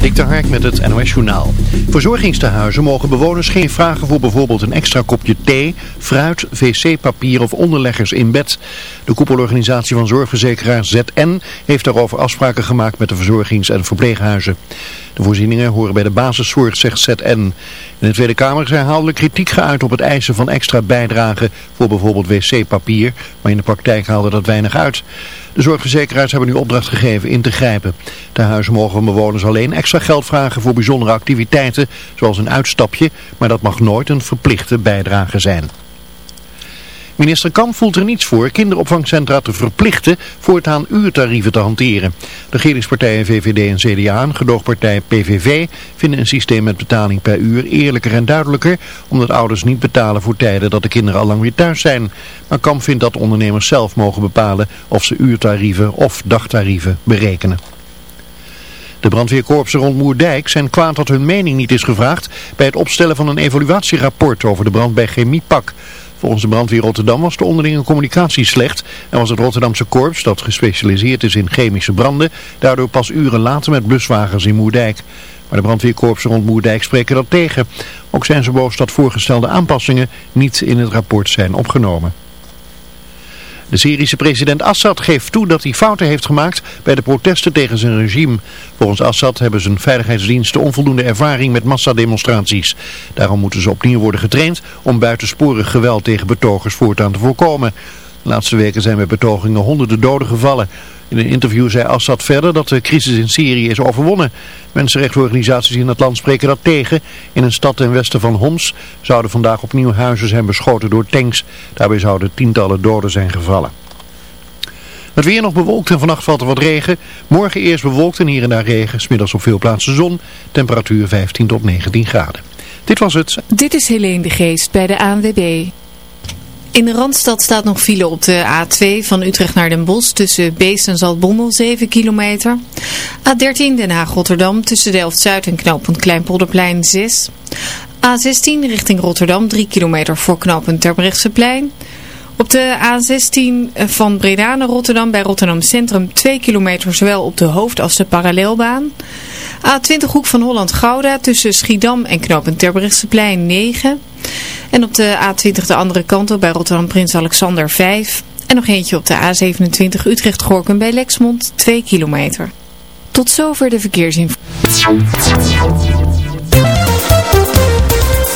Dik de met het NOS Journaal. Verzorgingstehuizen mogen bewoners geen vragen voor bijvoorbeeld een extra kopje thee, fruit, wc-papier of onderleggers in bed. De koepelorganisatie van zorgverzekeraar ZN heeft daarover afspraken gemaakt met de verzorgings- en verpleeghuizen. De voorzieningen horen bij de basiszorg, zegt ZN. In de Tweede Kamer is herhaaldelijk kritiek geuit op het eisen van extra bijdragen voor bijvoorbeeld wc-papier, maar in de praktijk haalde dat weinig uit. De zorgverzekeraars hebben nu opdracht gegeven in te grijpen. De huizen mogen bewoners alleen extra geld vragen voor bijzondere activiteiten, zoals een uitstapje, maar dat mag nooit een verplichte bijdrage zijn. Minister Kamp voelt er niets voor kinderopvangcentra te verplichten voortaan uurtarieven te hanteren. De regeringspartijen VVD en CDA en gedoogpartij PVV vinden een systeem met betaling per uur eerlijker en duidelijker, omdat ouders niet betalen voor tijden dat de kinderen al lang weer thuis zijn. Maar Kamp vindt dat ondernemers zelf mogen bepalen of ze uurtarieven of dagtarieven berekenen. De brandweerkorpsen rond Moerdijk zijn kwaad dat hun mening niet is gevraagd bij het opstellen van een evaluatierapport over de brand bij Chemiepak. Volgens de brandweer Rotterdam was de onderlinge communicatie slecht en was het Rotterdamse korps, dat gespecialiseerd is in chemische branden, daardoor pas uren later met bluswagens in Moerdijk. Maar de brandweerkorpsen rond Moerdijk spreken dat tegen. Ook zijn ze boos dat voorgestelde aanpassingen niet in het rapport zijn opgenomen. De Syrische president Assad geeft toe dat hij fouten heeft gemaakt bij de protesten tegen zijn regime. Volgens Assad hebben zijn veiligheidsdiensten onvoldoende ervaring met massademonstraties. Daarom moeten ze opnieuw worden getraind om buitensporig geweld tegen betogers voortaan te voorkomen. De laatste weken zijn bij betogingen honderden doden gevallen. In een interview zei Assad verder dat de crisis in Syrië is overwonnen. Mensenrechtenorganisaties in het land spreken dat tegen. In een stad ten westen van Homs zouden vandaag opnieuw huizen zijn beschoten door tanks. Daarbij zouden tientallen doden zijn gevallen. Het weer nog bewolkt en vannacht valt er wat regen. Morgen eerst bewolkt en hier en daar regen. Smiddags op veel plaatsen zon. Temperatuur 15 tot 19 graden. Dit was het. Dit is Helene de Geest bij de ANWB. In de Randstad staat nog file op de A2 van Utrecht naar Den Bosch tussen Beest en Zaltbommel 7 kilometer. A13 Den Haag-Rotterdam tussen Delft-Zuid en knooppunt Kleinpolderplein 6. A16 richting Rotterdam 3 kilometer voor knooppunt Terbrechtseplein. Op de A16 van Breda naar Rotterdam bij Rotterdam Centrum 2 kilometer zowel op de hoofdasse parallelbaan. A20 hoek van Holland-Gouda tussen Schiedam en knooppunt Terbrechtseplein 9 en op de A20 de andere kant op bij Rotterdam Prins Alexander 5. En nog eentje op de A27 Utrecht-Gorkum bij Lexmond 2 kilometer. Tot zover de verkeersinformatie.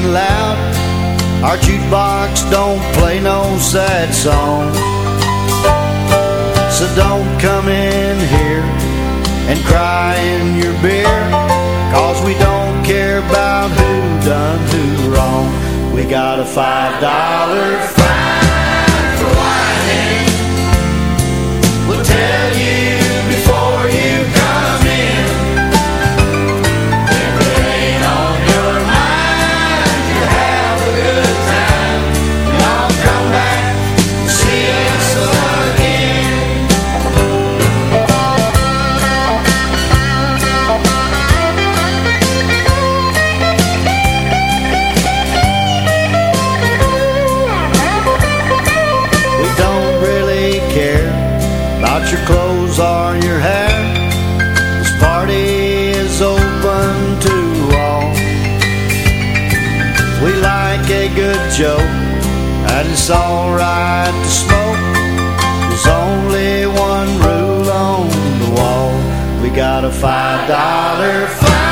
and loud. Our jukebox don't play no sad songs. So don't come in here and cry in your beer. Cause we don't care about who done who wrong. We got a five dollar fine. show that it's alright to smoke. There's only one rule on the wall. We got a five dollar fine.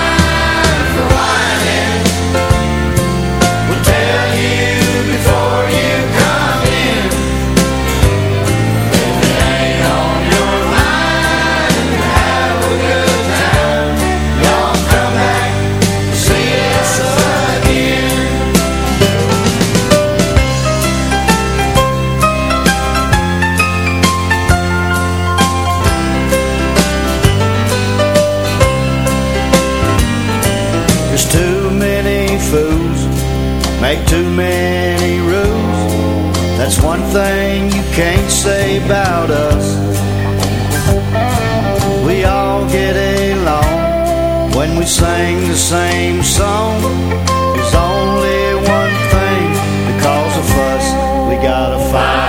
Sing the same song. There's only one thing to cause a fuss We gotta fight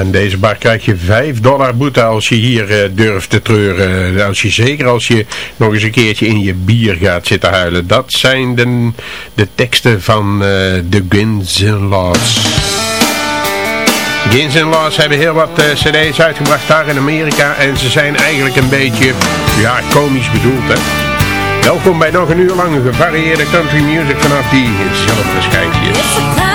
aan deze bar krijg je 5 dollar boete als je hier eh, durft te treuren. Als je, zeker als je nog eens een keertje in je bier gaat zitten huilen. Dat zijn de, de teksten van uh, de Guns N' Laws. Guns N' Laws hebben heel wat eh, cd's uitgebracht daar in Amerika. En ze zijn eigenlijk een beetje, ja, komisch bedoeld hè. Welkom bij nog een uur lang gevarieerde country music vanaf die zelfde schijntjes.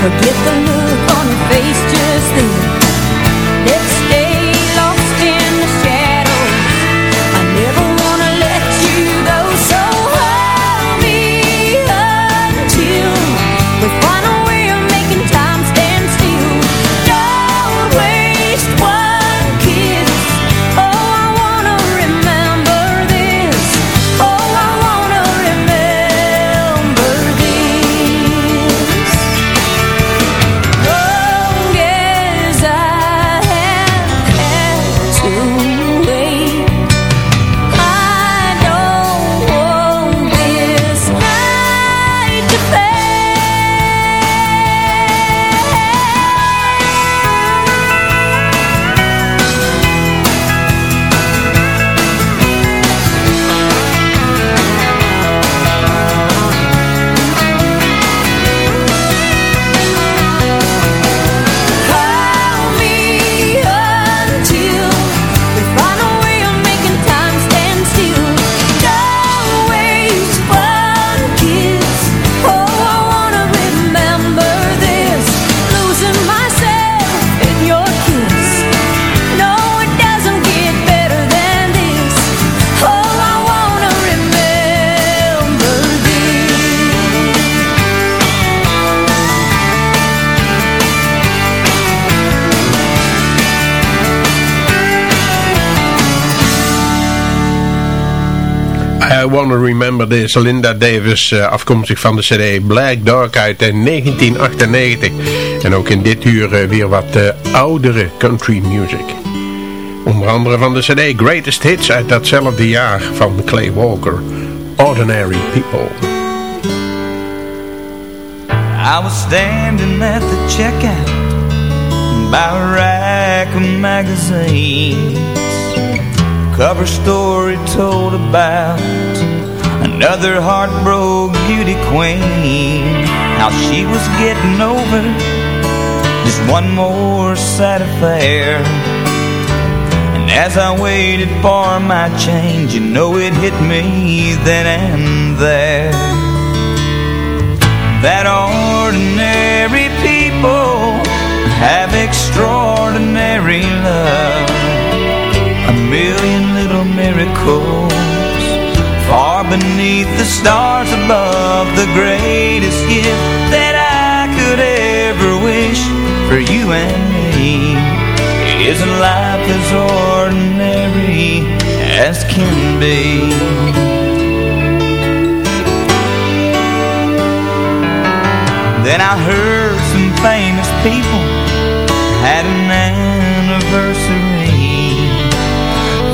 Forget the Linda Davis, uh, afkomstig van de cd Black Dog uit 1998. En ook in dit uur uh, weer wat oudere country music. Onder andere van de cd Greatest Hits uit datzelfde jaar van Clay Walker, Ordinary People. I was standing at the checkout by a rack of Cover story told about another heartbroken beauty queen. How she was getting over just one more sad affair. And as I waited for my change You know it hit me then and there. That ordinary people have extraordinary love. A million little miracles Far beneath the stars above The greatest gift that I could ever wish For you and me. Is a life as ordinary as can be. Then I heard some famous people Had an anniversary.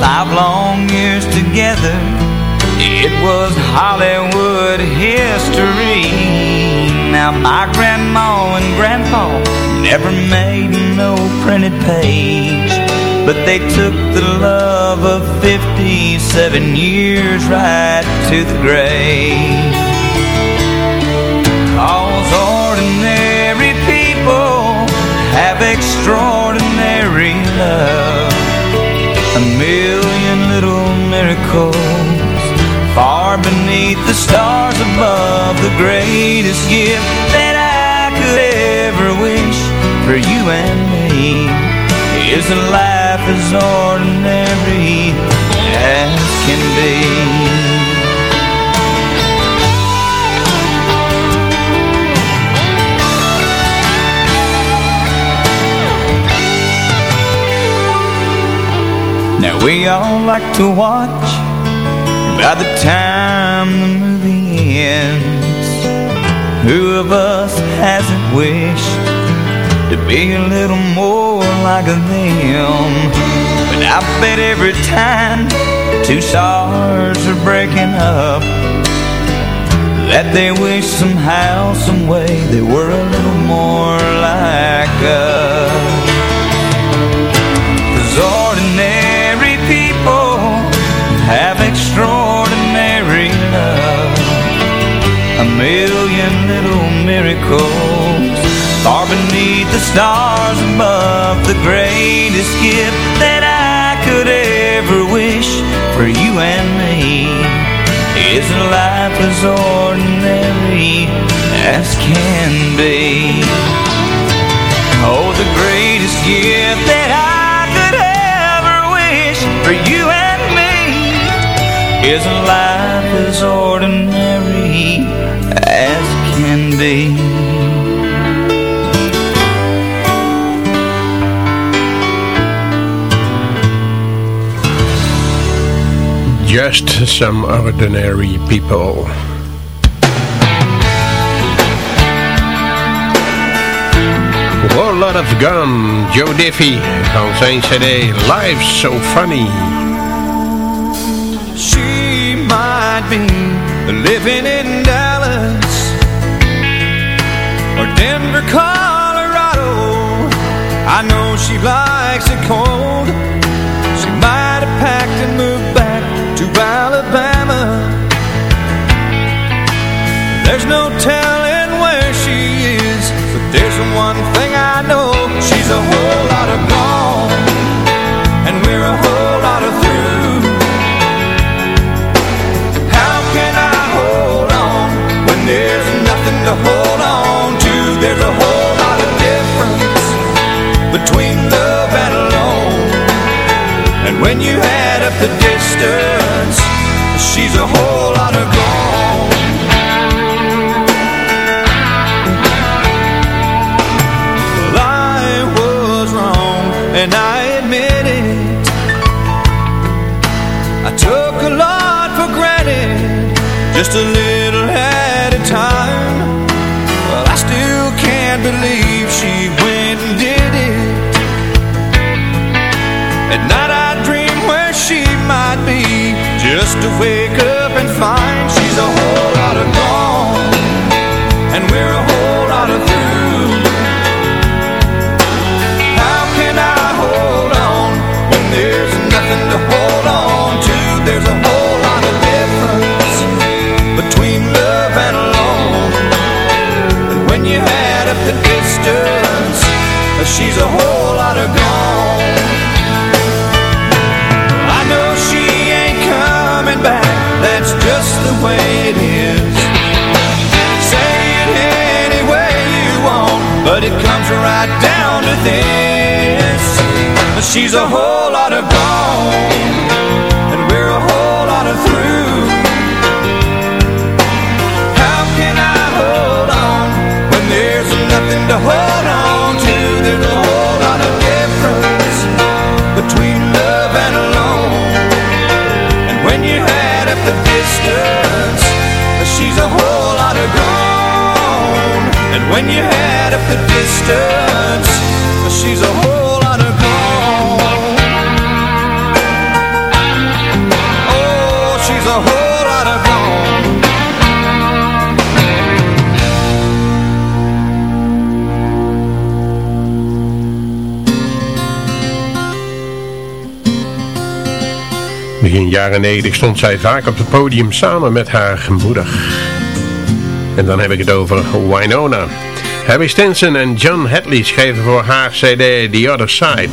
Five long years together It was Hollywood history. Now my grandma and grandpa Never made no printed page But they took the love of 57 years Right to the grave. Cause ordinary people Have extraordinary love. A million little miracles Far beneath the stars above The greatest gift that I could ever wish For you and me. Is a life as ordinary as can be? Now we all like to watch By the time the movie ends Who of us hasn't wished To be a little more like them? But I bet every time Two stars are breaking up That they wish somehow, someway They were a little more like us A million little miracles Far beneath the stars above The greatest gift that I could ever wish For you and me. Is a life as ordinary as can be? Oh, the greatest gift that I could ever wish For you and me. Is a life as ordinary as can be. Just some ordinary people. Whole lot of gun, Joe Diffie van zijn cd Life's So Funny. She might be living in Dallas or Denver, Colorado. I know she likes it cold. She might have packed and moved back to Alabama. There's no telling where she is, but there's one thing I know. She's a whole the She's a whole lot of gone Well, I was wrong And I admit it I took a lot for granted just a little at a time. Well, I still can't believe she went and did it. Night I to wake up and find she's a whole lot of gone, and we're a whole lot of through. How can I hold on when there's nothing to hold on to? There's a whole lot of difference between love and alone. And when you add up the distance, she's a whole She's a whole lot of gone, and we're a whole lot of through. How can I hold on when there's nothing to hold on to? There's a whole lot of difference between love and alone. And when you add up the distance, she's a whole lot of gone. And when you add up the distance, she's a whole Begin jaren 90 stond zij vaak op het podium samen met haar moeder. En dan heb ik het over Winona. Harry Stinson en John Hadley schreven voor haar cd The Other Side.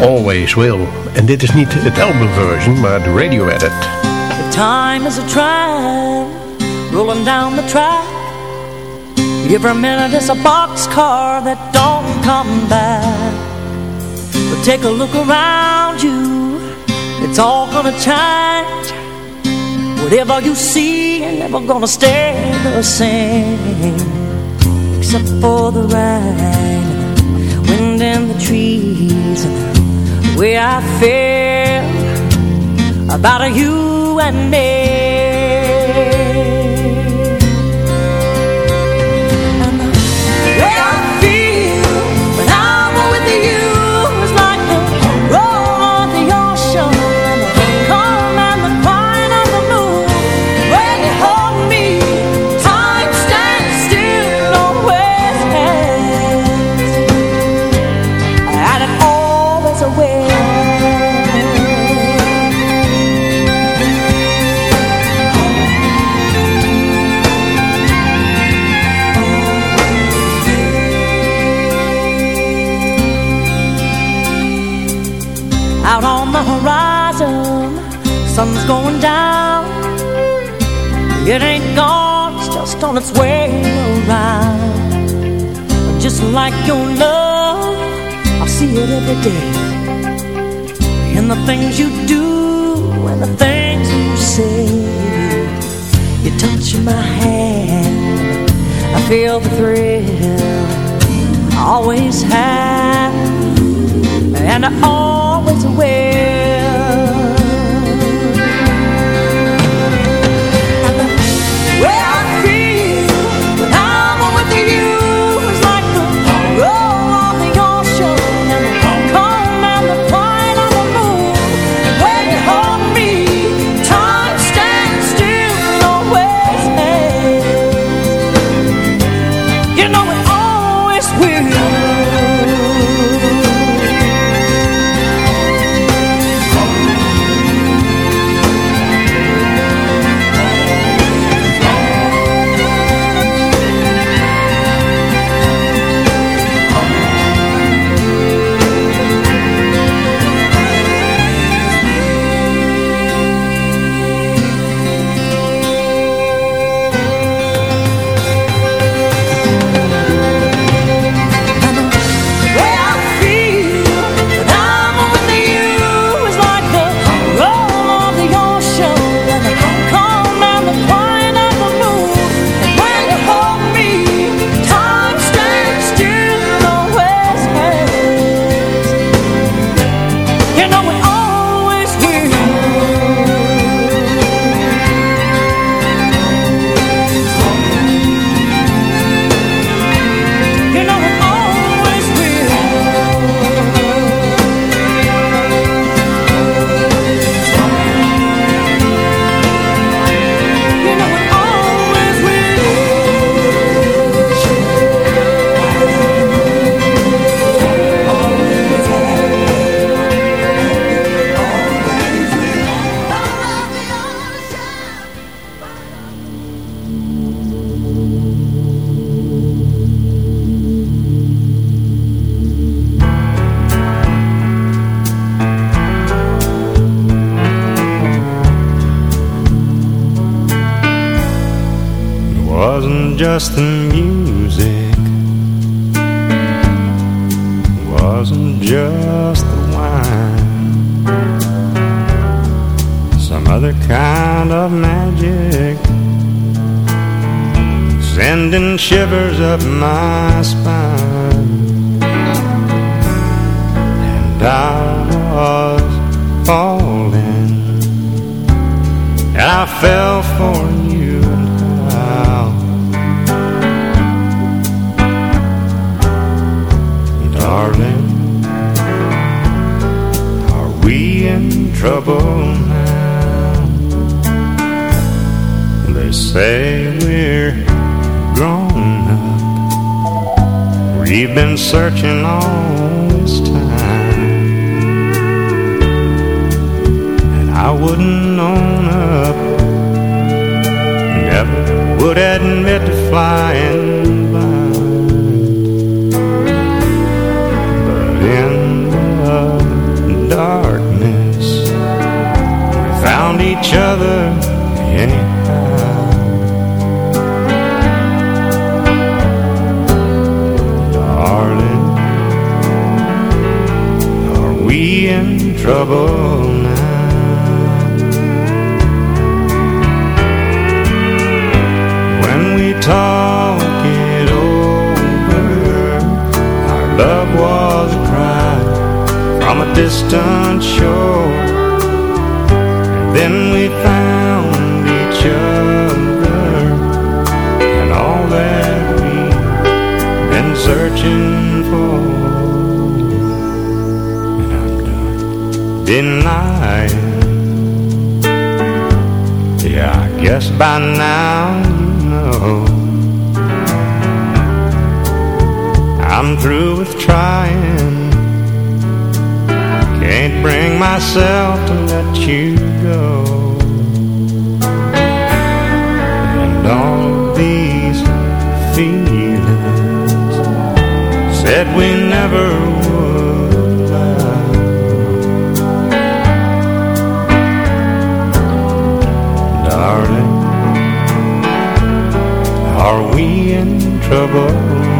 Always Will. En dit is niet het albumversion, maar de radio edit. The time is a train rolling down the track. Every minute is a boxcar that don't come back. But take a look around you, it's all gonna change. Whatever you see ain't never gonna stay the same. Except for the rain, wind in the trees, the way I feel about you and me. Just trouble now? They say we're grown up. We've been searching all this time. And I wouldn't own up. Never would admit to flying blind. But in the found each other anyhow. Darling, are we in trouble now? When we talk it over, our love was a cry from a distant shore. Then we found each other, and all that we've been searching for. And I'm done denying. Yeah, I guess by now you know I'm through with trying. Can't bring myself to let you go. And all these feelings said we never would love. Darling, are we in trouble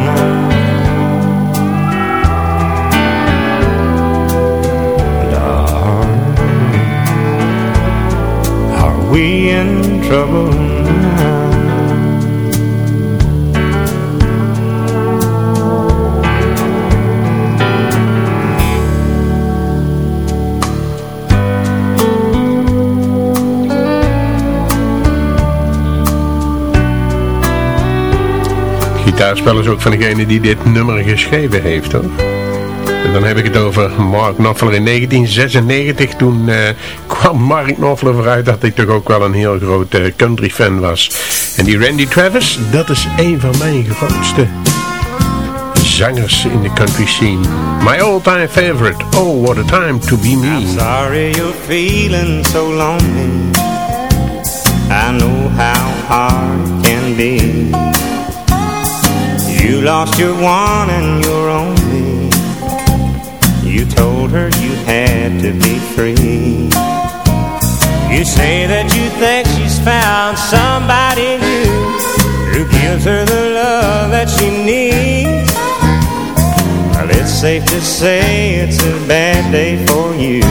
trouble? Gitaarspel is ook van degene die dit nummer geschreven heeft hoor. Dan heb ik het over Mark Knopfler in 1996. Toen eh, kwam Mark Knopfler vooruit dat hij toch ook wel een heel groot eh, country fan was. En die Randy Travis, dat is een van mijn grootste zangers in de country scene. My all-time favorite, oh what a time to be me. Sorry you're feeling so lonely. I know how hard it can be. You lost your one and your only. You told her you had to be free. You say that you think she's found somebody new who gives her the love that she needs. Well, it's safe to say it's a bad day for you.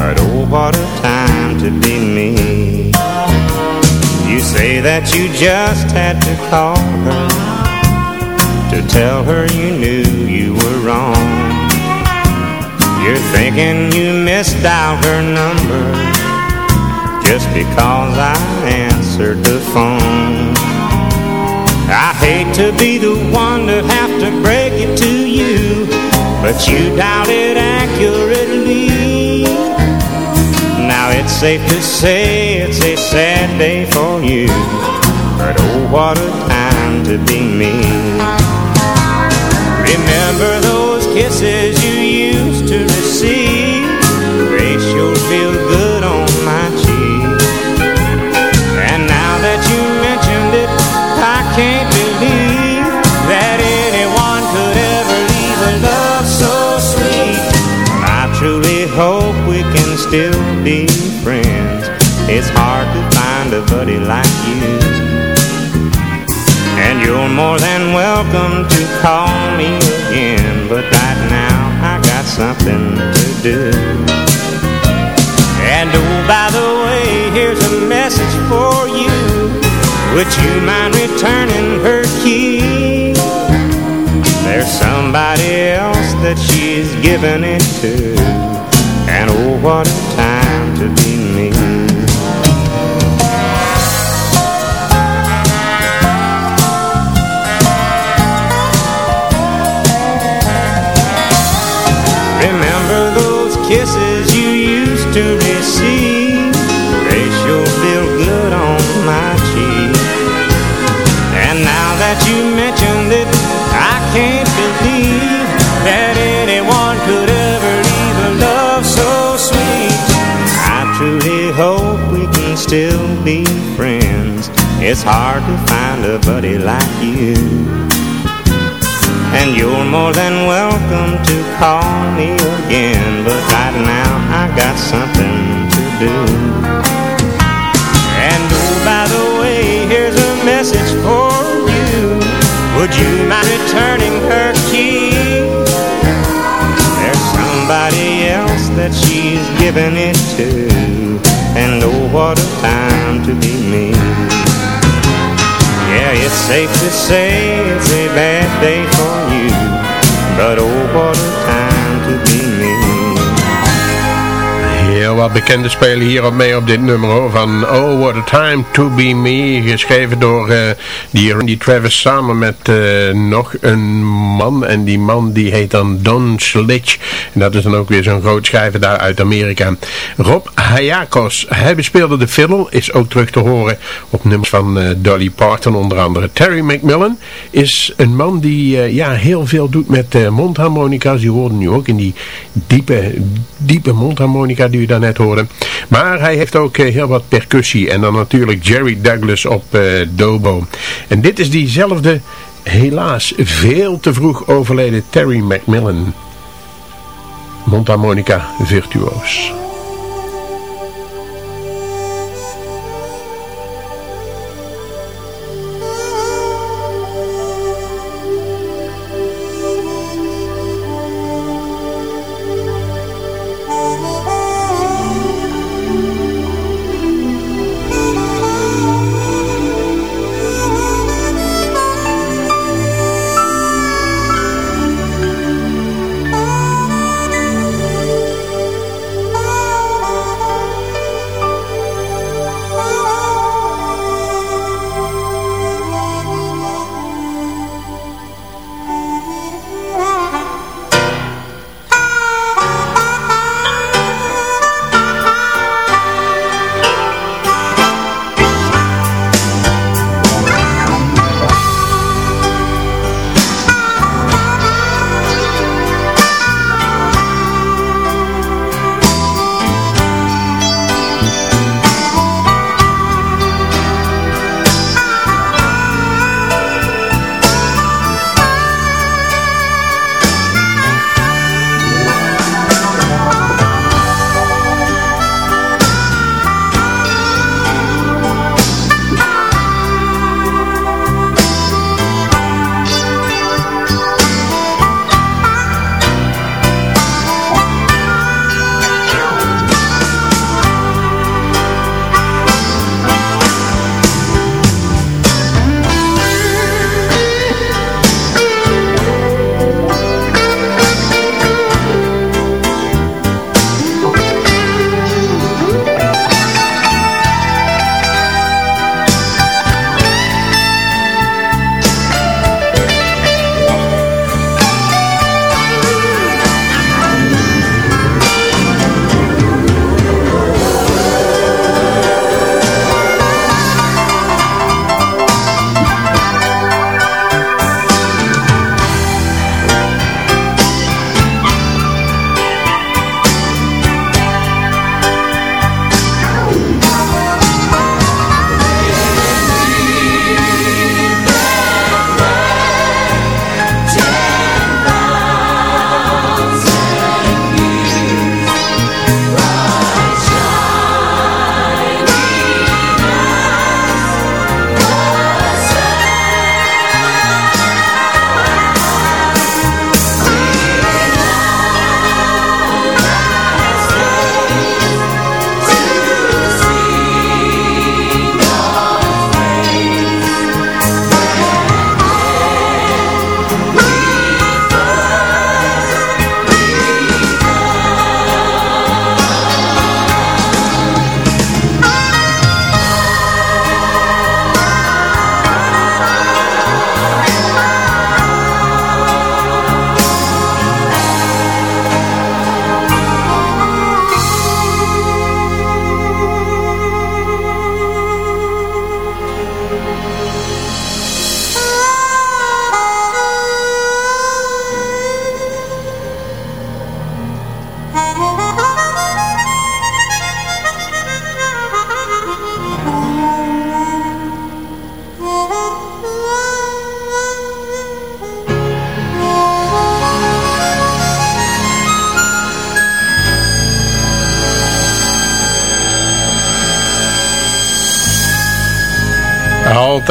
But oh, what a time to be me. You say that you just had to call her to tell her you knew You're thinking you missed out her number just because I answered the phone. I hate to be the one to have to break it to you, but you dialed it accurately. Now it's safe to say it's a sad day for you, but oh, what a time to be me. Remember those kisses find a buddy like you. And you're more than welcome to call me again But right now I got something to do And oh, by the way, here's a message for you Would you mind returning her key? There's somebody else that she's giving it to And oh, what a time It's hard to find a buddy like you. And you're more than welcome to call me again But right now I got something to do. And oh, by the way, here's a message for you. Would you mind returning her key? There's somebody else that she's giving it to safe to say it's a bad day for you. But oh, what a time wat bekende spelen hierop mee op dit nummer. Van Oh What a Time to Be Me. Geschreven door uh, die Randy Travis samen met uh, nog een man. En die man die heet dan Don Slitch. En dat is dan ook weer zo'n groot schrijver daar uit Amerika. Rob Hayakos. Hij bespeelde de fiddle. Is ook terug te horen op nummers van uh, Dolly Parton onder andere. Terry McMillan is een man die ja, heel veel doet met mondharmonica's. Die hoorden nu ook in die diepe, diepe mondharmonica die u hoorde. Maar hij heeft ook heel wat percussie. En dan natuurlijk Jerry Douglas op uh, Dobo. En dit is diezelfde, helaas veel te vroeg overleden Terry McMillan. Mondharmonica virtuoos.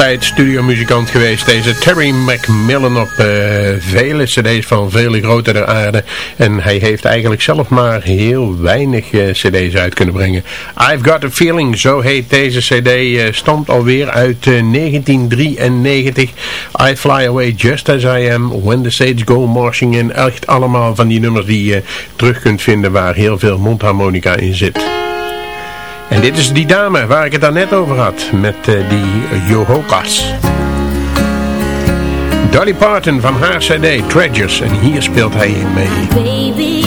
Altijd studiomuzikant geweest. Deze Terry McMillan op uh, vele cd's van vele grote der aarde. En hij heeft eigenlijk zelf maar heel weinig uh, cd's uit kunnen brengen. I've Got a Feeling, zo heet deze cd, uh, stamt alweer uit 1993. I Fly Away Just As I Am, When the Sage Go Marching In. Echt allemaal van die nummers die je terug kunt vinden waar heel veel mondharmonica in zit. Dit is die dame waar ik het daarnet over had, met uh, die Johokas. Dolly Parton van haar cd Treasures en hier speelt hij in mee. Baby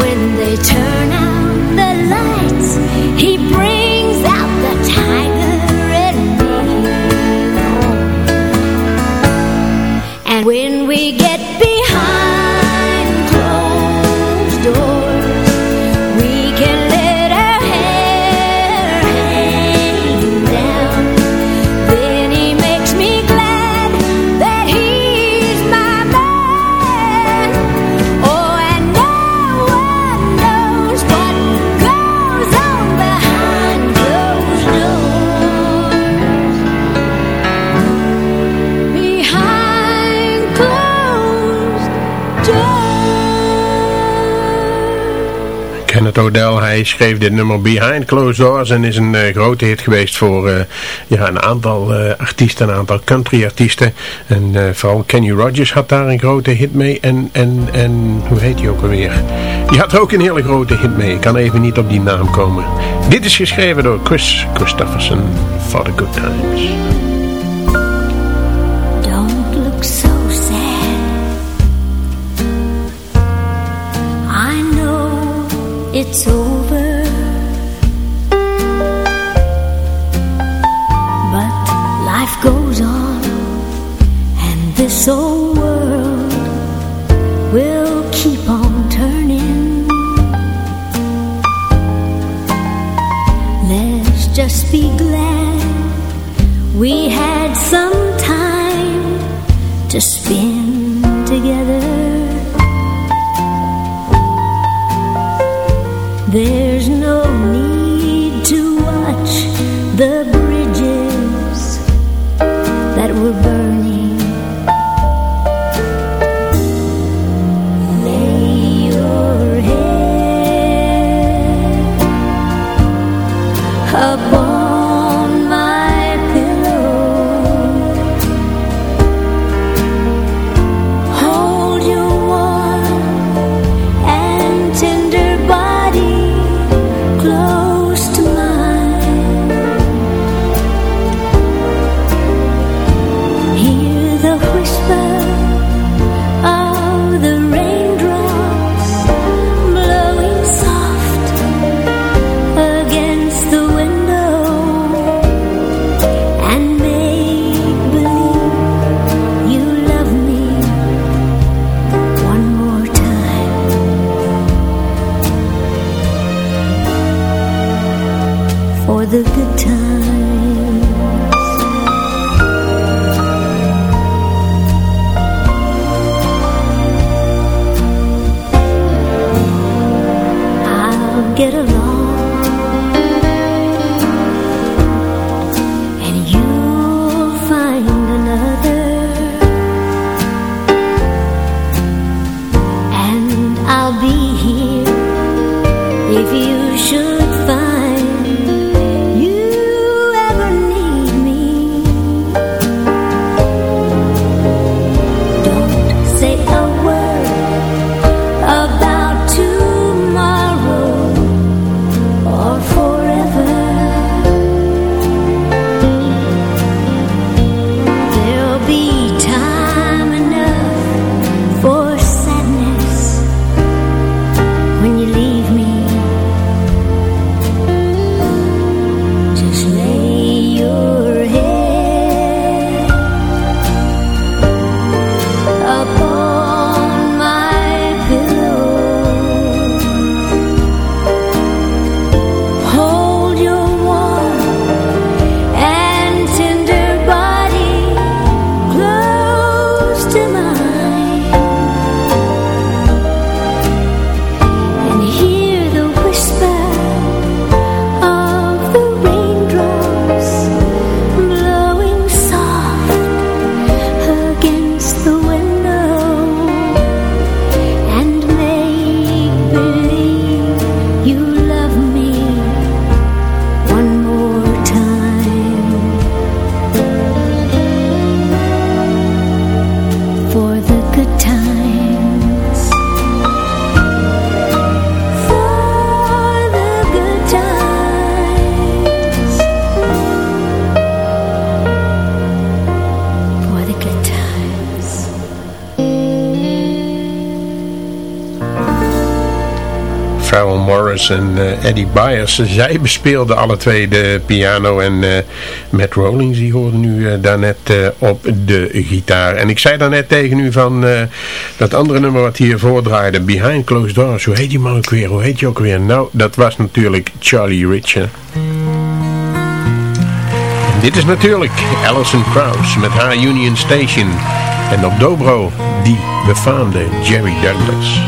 when they turn out the lights, O'Dell, hij schreef dit nummer Behind Closed Doors en is een eh, grote hit geweest voor eh, ja, een aantal eh, artiesten, een aantal country artiesten. En vooral Kenny Rogers had daar een grote hit mee en, en, en hoe heet hij ook alweer? Die had er ook een hele grote hit mee, ik kan even niet op die naam komen. Dit is geschreven door Chris Christopherson, For the Good Times. So the En eh, Eddie Byers. Zij bespeelden alle twee de piano en eh, Matt Rollins, die hoorde nu uh, daarnet op de gitaar. En ik zei daarnet tegen u van dat andere nummer wat hier voordraaide, Behind Closed Doors. Hoe heet die man ook weer? Hoe heet je ook weer? Nou, dat was natuurlijk Charlie Rich. Dit is natuurlijk Alison Krauss met haar Union Station. En op Dobro die befaamde Jerry Douglas.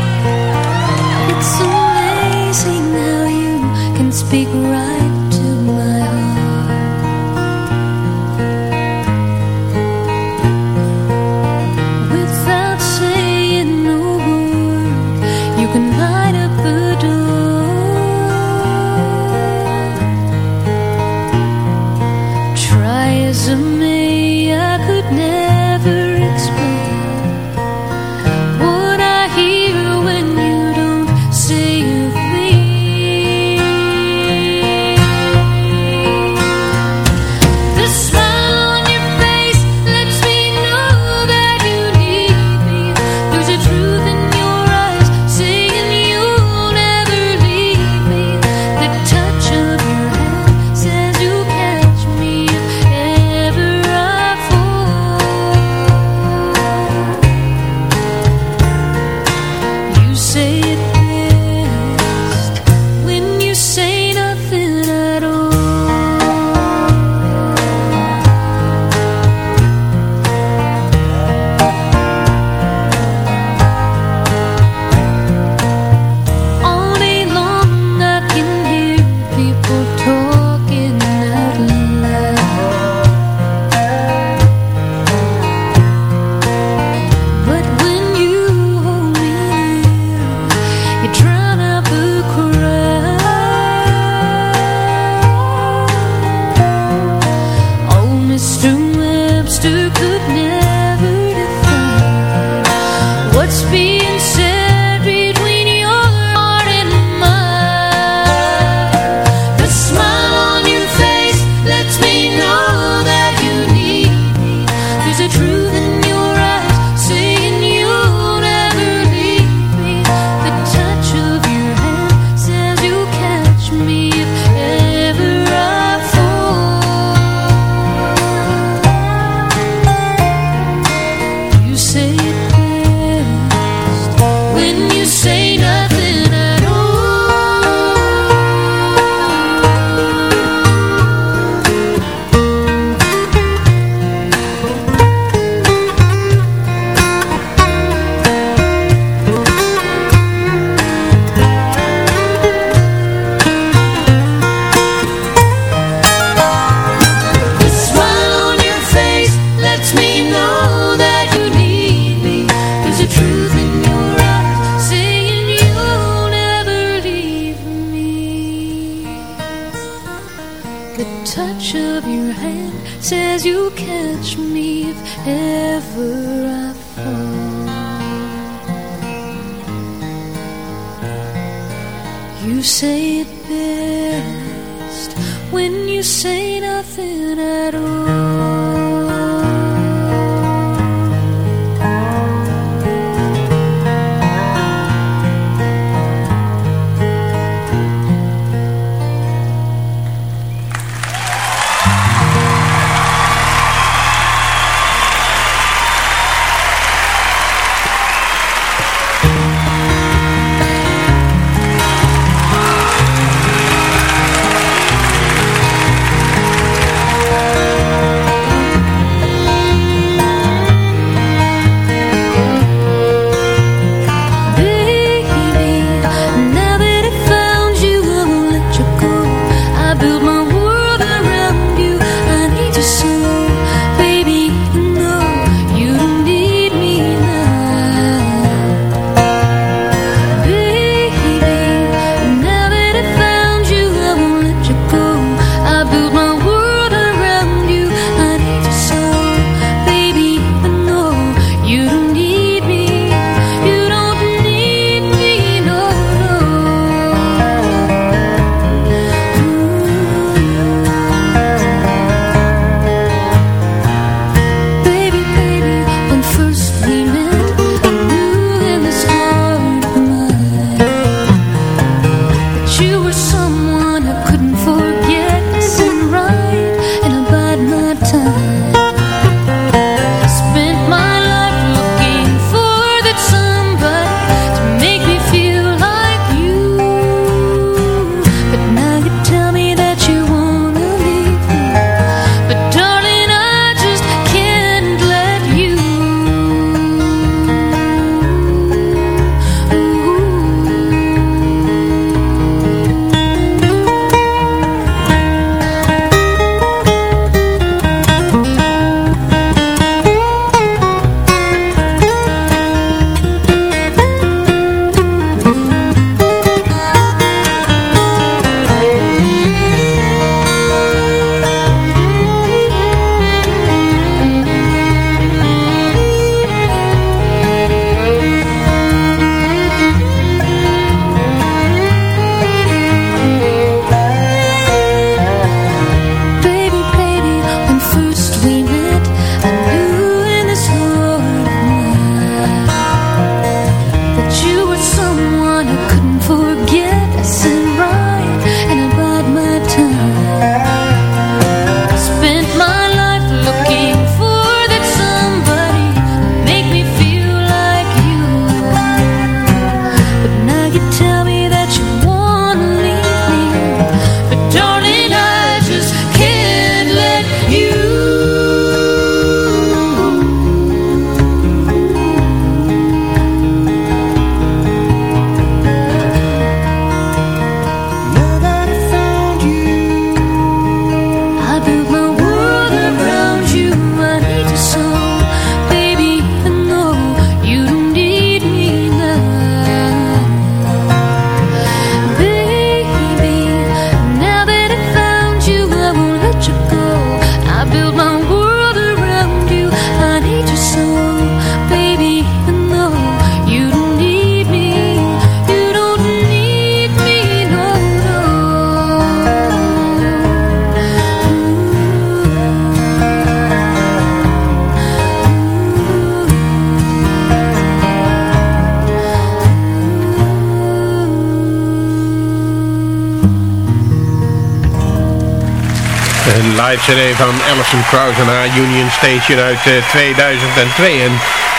Van Alison Krauss en haar Union Station uit 2002. En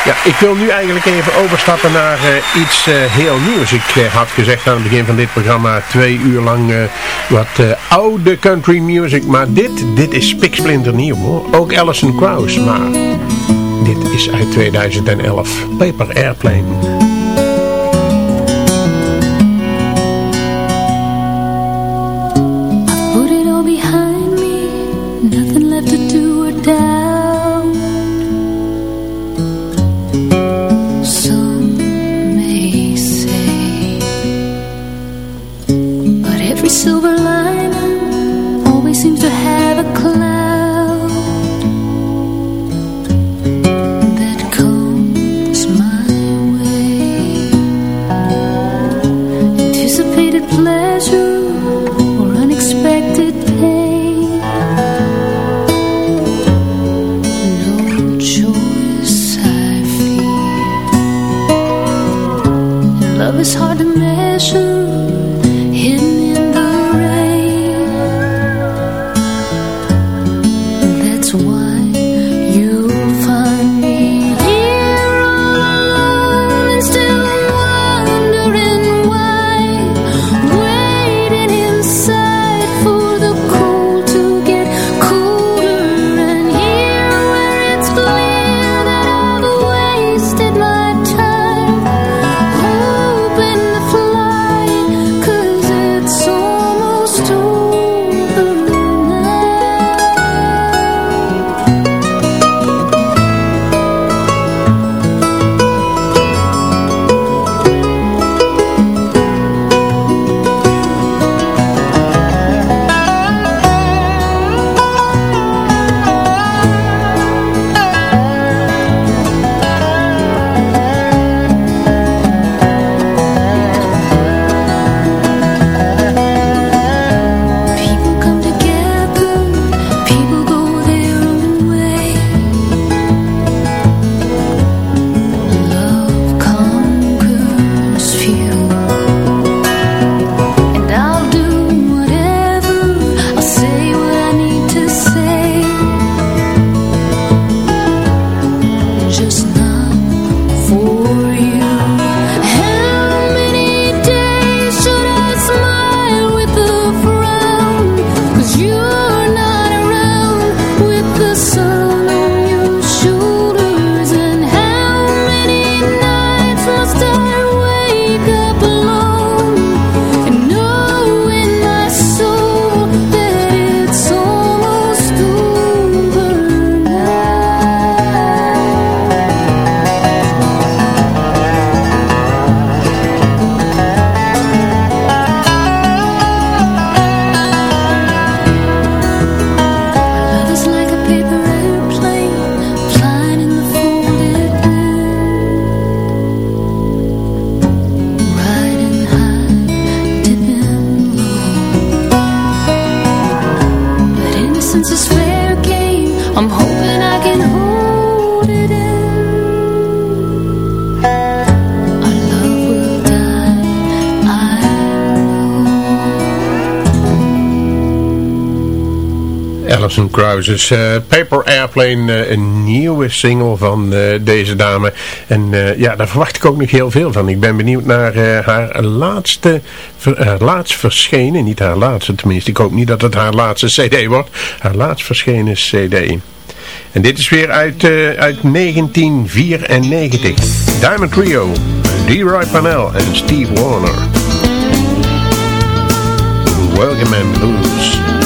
ja, ik wil nu eigenlijk even overstappen naar iets heel nieuws. Ik had gezegd aan het begin van dit programma twee uur lang wat oude country music. Maar dit, dit is spiksplinter nieuw hoor. Ook Alison Krauss, maar dit is uit 2011. Paper Airplane. Uh, Paper Airplane, uh, een nieuwe single van uh, deze dame. En ja, daar verwacht ik ook nog heel veel van. Ik ben benieuwd naar haar laatste, laatst verschenen, niet haar laatste tenminste, ik hoop niet dat het haar laatste cd wordt, haar laatst verschenen cd. En dit is weer uit, uit 1994. Diamond Trio, D-Roy Panel en Steve Warner. Welcome and Blues.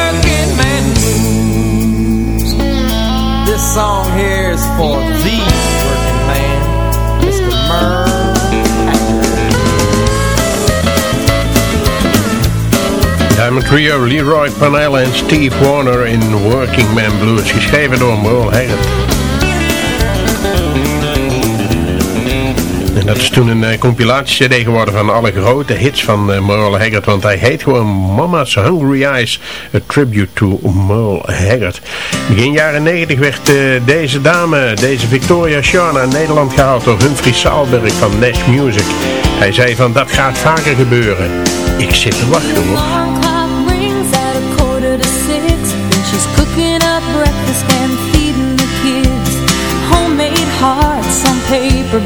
song here is for the working man, Mr. Diamond Trio, Leroy Panella en Steve Warner in Working Man Blues, geschreven door Merle Haggard. En dat is toen een eh, compilatie-cd geworden van alle grote hits van eh, Merle Haggard. Want hij heet gewoon Mama's Hungry Eyes, a tribute to Merle Haggard. Begin jaren 90 werd eh, deze dame, deze Victoria Shaw, naar Nederland gehaald door Humphrey Saalberg van Nash Music. Hij zei van dat gaat vaker gebeuren. Ik zit te wachten hoor. Homemade hearts paper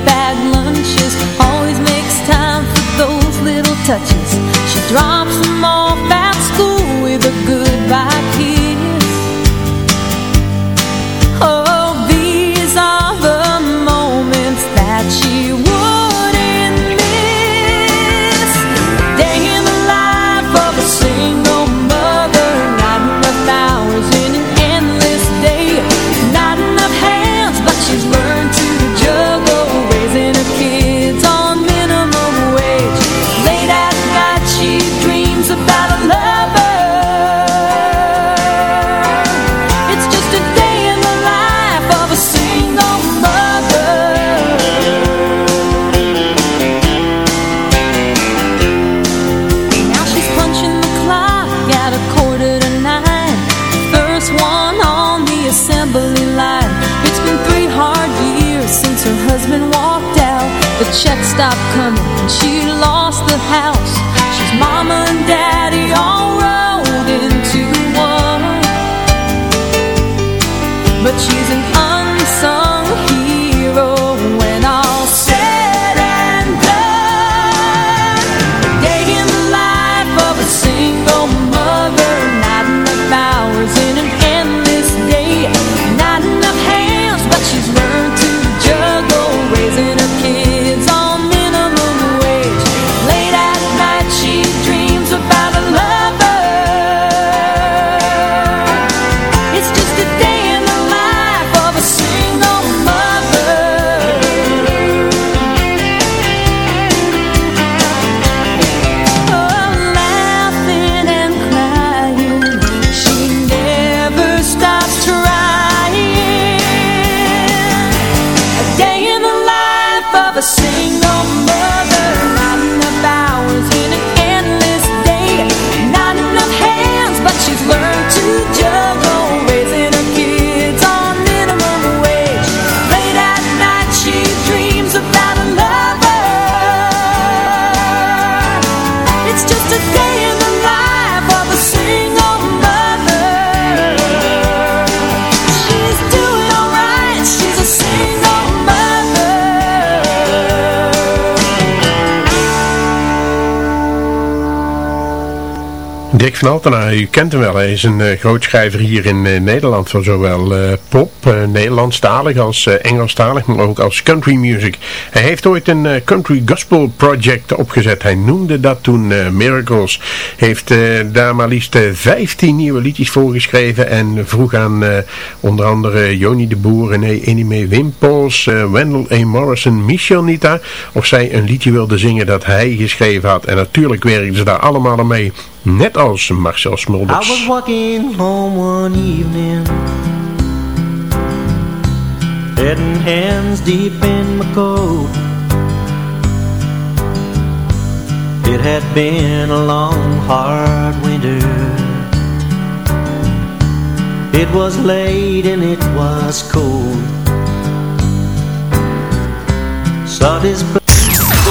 Altena, u kent hem wel. Hij is een uh, groot schrijver hier in uh, Nederland voor zowel uh, pop, Nederlandstalig als Engelstalig, maar ook als country music. Hij heeft ooit een country gospel project opgezet. Hij noemde dat toen Miracles. Heeft daar maar liefst 15 nieuwe liedjes voor geschreven en vroeg aan onder andere Joni de Boer, René Enime Wimpels, Wendell A. Morrison, Michel Nita of zij een liedje wilde zingen dat hij geschreven had. En natuurlijk werkten ze daar allemaal mee. Net als Marcel Smulders. I was walking home one evening. Head and hands deep in my coat. It had been a long hard winter. It was late and it was cold. Saw this